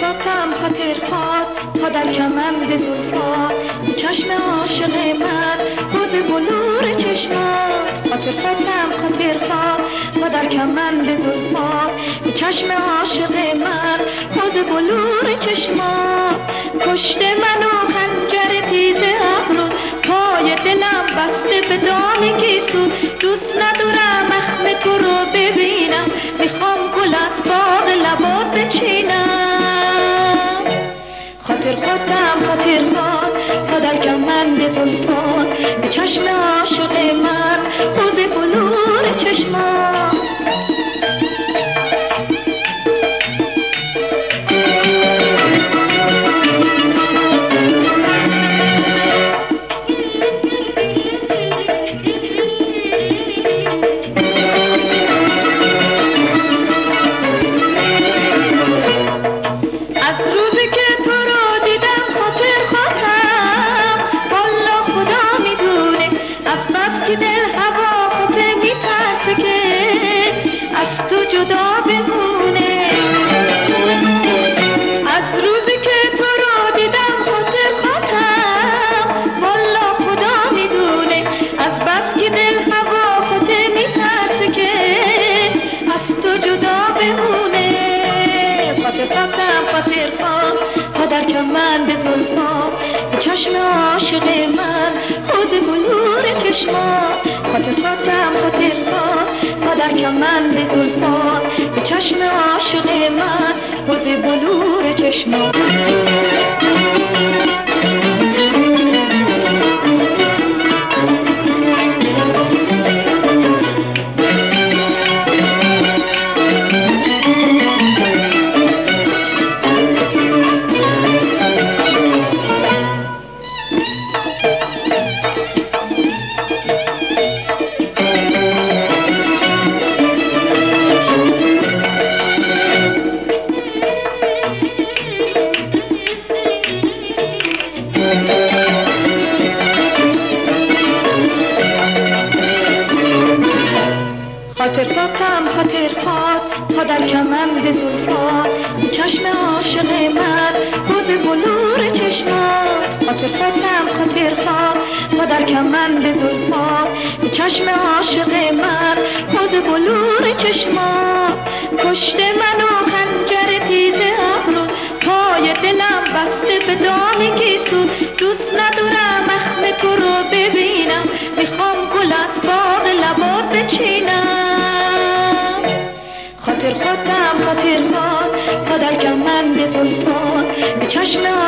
خاطر خواد پا در کمند زلفات چشم عاشق من خود بلور چشمات خاطر خودم خاطر خواد پا در کمند زلفات چشم عاشق من خود بلور چشمات کشته منو کمند زلفات به چشم چشم عاشق من خود بلور چشما خاطر خاطرم خاطر پا در کمند زلفا به چشم عاشق من خود بلور چشما خاطر فاکم خاطر خاط تا در کمند زلفات. چشم عاشق من خود بلور چشمات. خاطر خاط تا در کمند زلفات. چشم عاشق من خود بلور چشمات. کشته به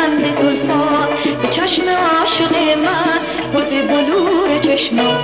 چشم عاشق من خود بلور چشما